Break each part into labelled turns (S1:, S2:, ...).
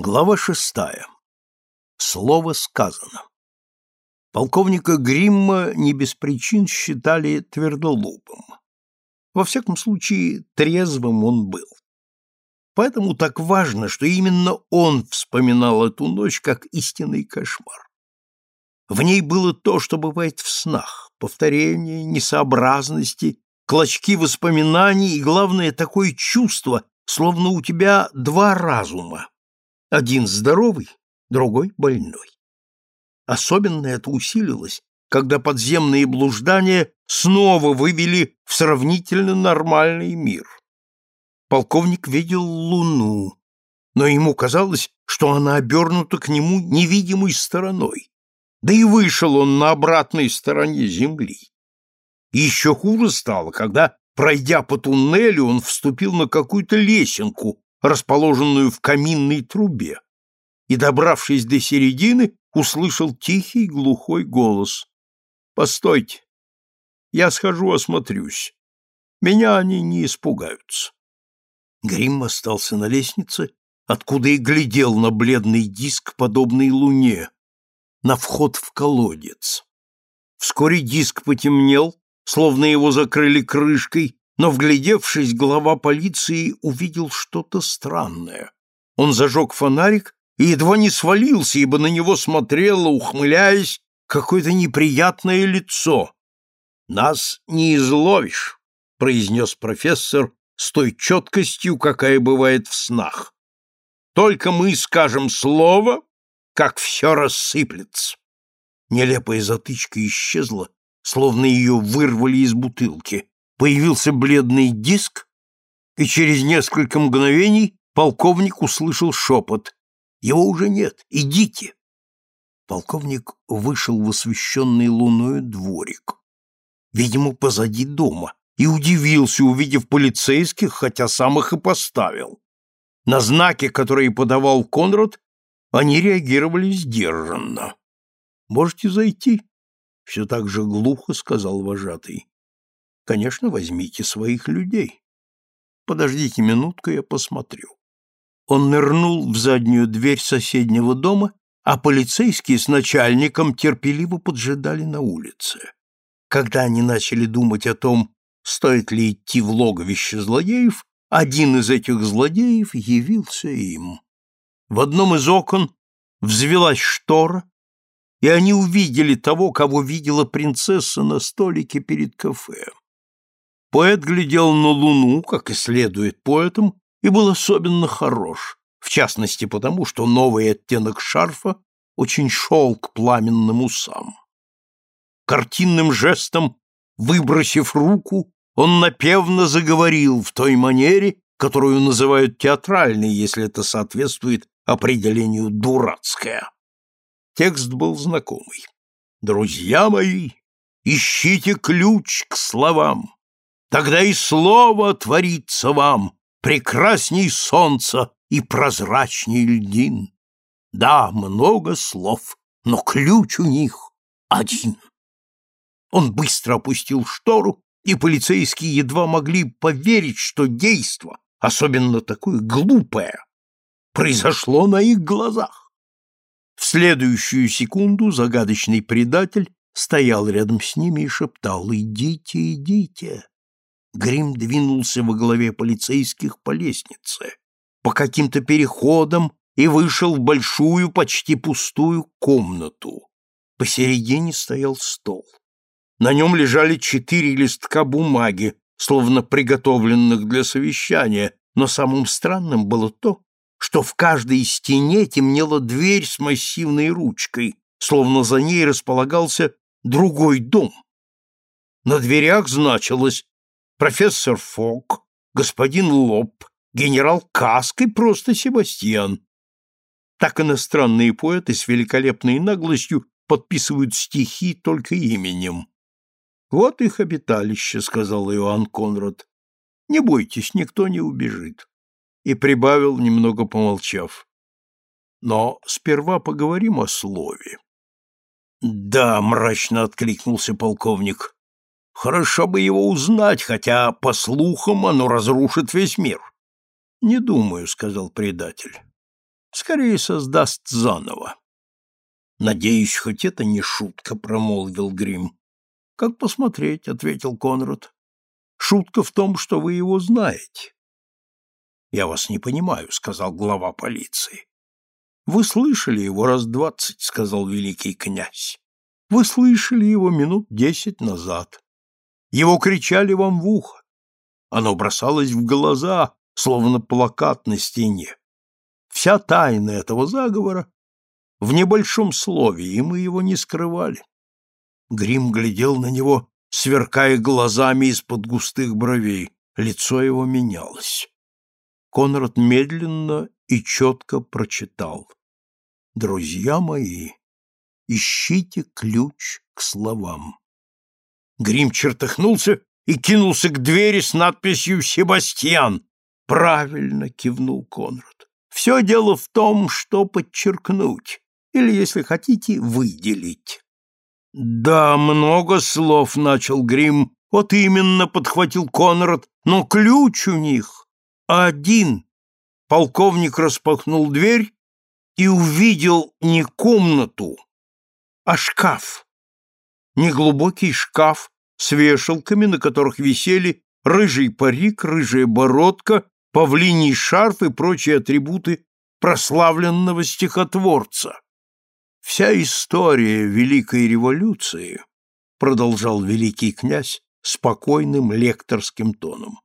S1: Глава шестая. Слово сказано. Полковника Гримма не без причин считали твердолупым. Во всяком случае, трезвым он был. Поэтому так важно, что именно он вспоминал эту ночь как истинный кошмар. В ней было то, что бывает в снах, повторения, несообразности, клочки воспоминаний и, главное, такое чувство, словно у тебя два разума, один здоровый, другой больной. Особенно это усилилось, когда подземные блуждания снова вывели в сравнительно нормальный мир. Полковник видел луну, но ему казалось, что она обернута к нему невидимой стороной, да и вышел он на обратной стороне земли. Еще хуже стало, когда, пройдя по туннелю, он вступил на какую-то лесенку, расположенную в каминной трубе, и, добравшись до середины, услышал тихий глухой голос. «Постойте, я схожу осмотрюсь. Меня они не испугаются». Грим остался на лестнице, откуда и глядел на бледный диск, подобный луне, на вход в колодец. Вскоре диск потемнел, словно его закрыли крышкой, но, вглядевшись, глава полиции увидел что-то странное. Он зажег фонарик и едва не свалился, ибо на него смотрело, ухмыляясь, какое-то неприятное лицо. «Нас не изловишь», — произнес профессор с той четкостью, какая бывает в снах. «Только мы скажем слово, как все рассыплется». Нелепая затычка исчезла, словно ее вырвали из бутылки появился бледный диск, и через несколько мгновений полковник услышал шепот. «Его уже нет, идите!» Полковник вышел в освещенный луною дворик, видимо, позади дома, и удивился, увидев полицейских, хотя сам их и поставил. На знаки, которые подавал Конрад, они реагировали сдержанно. «Можете зайти?» — все так же глухо сказал вожатый. Конечно, возьмите своих людей. Подождите минутку, я посмотрю. Он нырнул в заднюю дверь соседнего дома, а полицейские с начальником терпеливо поджидали на улице. Когда они начали думать о том, стоит ли идти в логовище злодеев, один из этих злодеев явился им. В одном из окон взвелась штора, и они увидели того, кого видела принцесса на столике перед кафе. Поэт глядел на луну, как и следует поэтам, и был особенно хорош, в частности потому, что новый оттенок шарфа очень шел к пламенным усам. Картинным жестом, выбросив руку, он напевно заговорил в той манере, которую называют театральной, если это соответствует определению «дурацкая». Текст был знакомый. «Друзья мои, ищите ключ к словам. Тогда и слово творится вам, прекрасней солнца и прозрачней льдин. Да, много слов, но ключ у них один. Он быстро опустил штору, и полицейские едва могли поверить, что действо, особенно такое глупое, произошло на их глазах. В следующую секунду загадочный предатель стоял рядом с ними и шептал «Идите, идите, Грим двинулся во главе полицейских по лестнице, по каким-то переходам и вышел в большую, почти пустую комнату. Посередине стоял стол. На нем лежали четыре листка бумаги, словно приготовленных для совещания, но самым странным было то, что в каждой стене темнела дверь с массивной ручкой, словно за ней располагался другой дом. На дверях значилось профессор Фок, господин Лоб, генерал Каск и просто Себастьян. Так иностранные поэты с великолепной наглостью подписывают стихи только именем. «Вот их обиталище», — сказал Иоанн Конрад. «Не бойтесь, никто не убежит». И прибавил, немного помолчав. «Но сперва поговорим о слове». «Да», — мрачно откликнулся полковник, Хорошо бы его узнать, хотя, по слухам, оно разрушит весь мир. — Не думаю, — сказал предатель. — скорее создаст заново. Надеюсь, хоть это не шутка, промолвил Грим. Как посмотреть, ответил Конрад. Шутка в том, что вы его знаете. Я вас не понимаю, сказал глава полиции. Вы слышали его раз двадцать, сказал великий князь. Вы слышали его минут десять назад. Его кричали вам в ухо. Оно бросалось в глаза, словно плакат на стене. Вся тайна этого заговора в небольшом слове, и мы его не скрывали. Грим глядел на него, сверкая глазами из-под густых бровей. Лицо его менялось. Конрад медленно и четко прочитал. «Друзья мои, ищите ключ к словам». Грим чертыхнулся и кинулся к двери с надписью «Себастьян». «Правильно», — кивнул Конрад. «Все дело в том, что подчеркнуть, или, если хотите, выделить». «Да, много слов», — начал Грим. «Вот именно», — подхватил Конрад, — «но ключ у них один». Полковник распахнул дверь и увидел не комнату, а шкаф. Неглубокий шкаф с вешалками, на которых висели рыжий парик, рыжая бородка, павлиний шарф и прочие атрибуты прославленного стихотворца. Вся история Великой революции, продолжал великий князь спокойным лекторским тоном,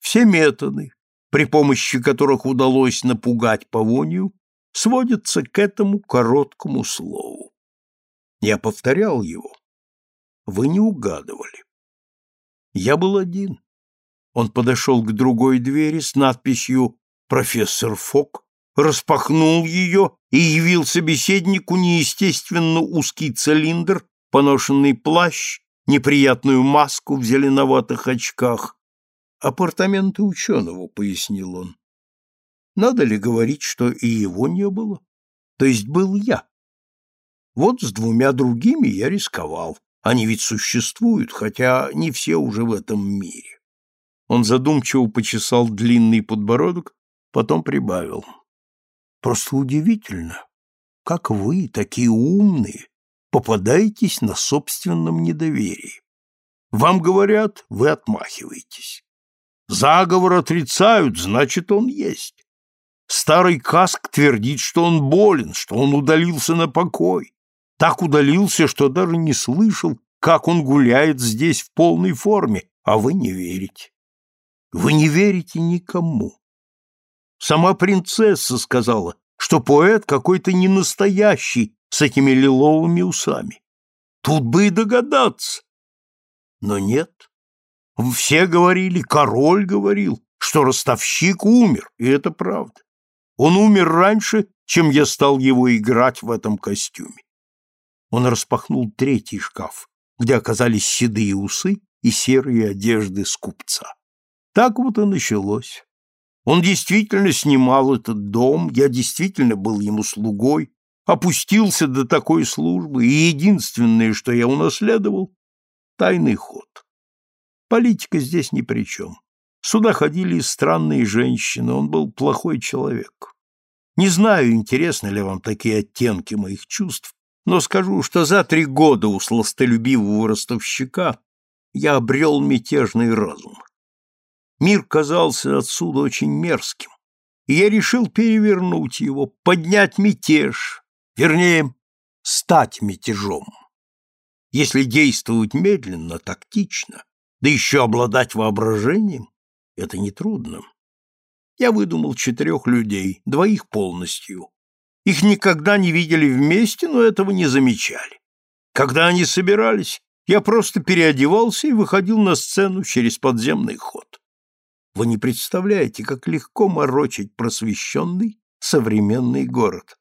S1: все методы, при помощи которых удалось напугать Павонию, сводятся к этому короткому слову. Я повторял его. Вы не угадывали. Я был один. Он подошел к другой двери с надписью «Профессор Фок», распахнул ее и явил собеседнику неестественно узкий цилиндр, поношенный плащ, неприятную маску в зеленоватых очках. «Апартаменты ученого», — пояснил он. «Надо ли говорить, что и его не было? То есть был я. Вот с двумя другими я рисковал. Они ведь существуют, хотя не все уже в этом мире». Он задумчиво почесал длинный подбородок, потом прибавил. Просто удивительно, как вы, такие умные, попадаетесь на собственном недоверии. Вам говорят, вы отмахиваетесь. Заговор отрицают, значит, он есть. Старый Каск твердит, что он болен, что он удалился на покой. Так удалился, что даже не слышал, как он гуляет здесь в полной форме, а вы не верите. Вы не верите никому. Сама принцесса сказала, что поэт какой-то ненастоящий с этими лиловыми усами. Тут бы и догадаться. Но нет. Все говорили, король говорил, что ростовщик умер, и это правда. Он умер раньше, чем я стал его играть в этом костюме. Он распахнул третий шкаф, где оказались седые усы и серые одежды скупца. Так вот и началось. Он действительно снимал этот дом, я действительно был ему слугой, опустился до такой службы, и единственное, что я унаследовал — тайный ход. Политика здесь ни при чем. Сюда ходили странные женщины, он был плохой человек. Не знаю, интересны ли вам такие оттенки моих чувств, но скажу, что за три года у сластолюбивого ростовщика я обрел мятежный разум. Мир казался отсюда очень мерзким, и я решил перевернуть его, поднять мятеж, вернее, стать мятежом. Если действовать медленно, тактично, да еще обладать воображением, это нетрудно. Я выдумал четырех людей, двоих полностью. Их никогда не видели вместе, но этого не замечали. Когда они собирались, я просто переодевался и выходил на сцену через подземный ход. Вы не представляете, как легко морочить просвещенный современный город.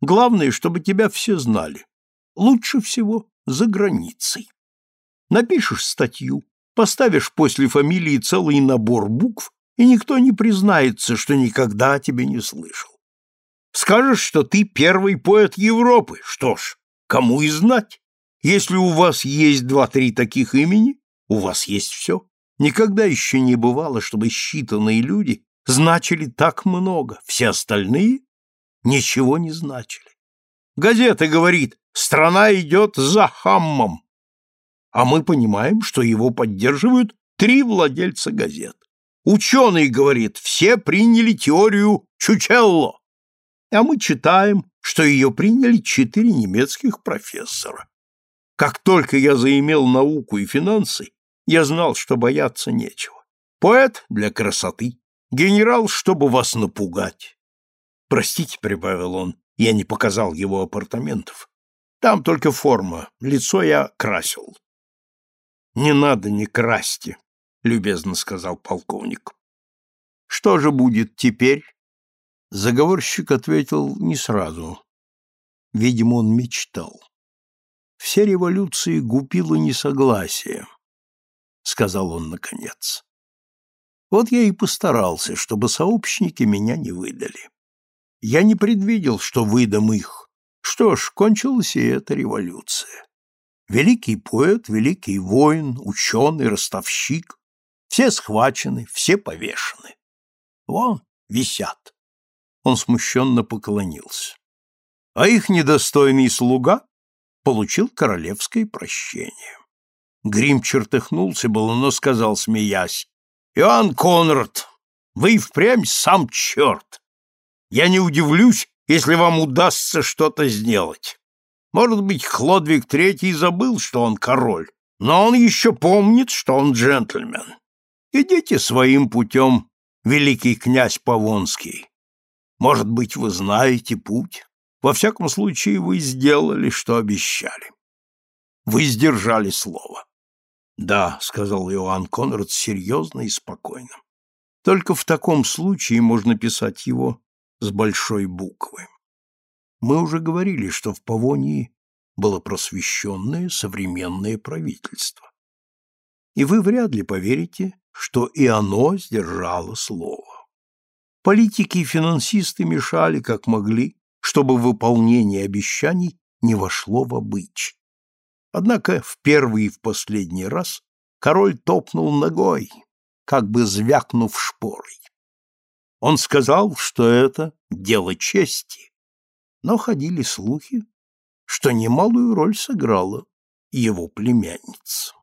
S1: Главное, чтобы тебя все знали. Лучше всего за границей. Напишешь статью, поставишь после фамилии целый набор букв, и никто не признается, что никогда о тебе не слышал. Скажешь, что ты первый поэт Европы. Что ж, кому и знать. Если у вас есть два-три таких имени, у вас есть все. Никогда еще не бывало, чтобы считанные люди значили так много, все остальные ничего не значили. Газета говорит, страна идет за хаммом, а мы понимаем, что его поддерживают три владельца газет. Ученый говорит, все приняли теорию Чучелло, а мы читаем, что ее приняли четыре немецких профессора. Как только я заимел науку и финансы, я знал, что бояться нечего. Поэт для красоты, генерал, чтобы вас напугать. Простите, прибавил он, я не показал его апартаментов. Там только форма, лицо я красил. Не надо, не красьте, любезно сказал полковник. Что же будет теперь? Заговорщик ответил не сразу. Видимо, он мечтал. Все революции губило несогласие, сказал он наконец. Вот я и постарался, чтобы сообщники меня не выдали. Я не предвидел, что выдам их. Что ж, кончилась и эта революция. Великий поэт, великий воин, ученый, ростовщик — все схвачены, все повешены. Вон, висят. Он смущенно поклонился. А их недостойный слуга получил королевское прощение. Грим чертыхнулся было, но сказал, смеясь, «Иоанн Конрад, вы впрямь сам черт. Я не удивлюсь, если вам удастся что-то сделать. Может быть, Хлодвиг Третий забыл, что он король, но он еще помнит, что он джентльмен. Идите своим путем, великий князь Павонский. Может быть, вы знаете путь. Во всяком случае, вы сделали, что обещали. Вы сдержали слово. Да, сказал Иоанн Конрад серьезно и спокойно. Только в таком случае можно писать его с большой буквы. Мы уже говорили, что в Павонии было просвещенное современное правительство. И вы вряд ли поверите, что и оно сдержало слово. Политики и финансисты мешали, как могли, чтобы выполнение обещаний не вошло в обычай. Однако в первый и в последний раз король топнул ногой, как бы звякнув шпорой. Он сказал, что это дело чести, но ходили слухи, что немалую роль сыграла его племянница.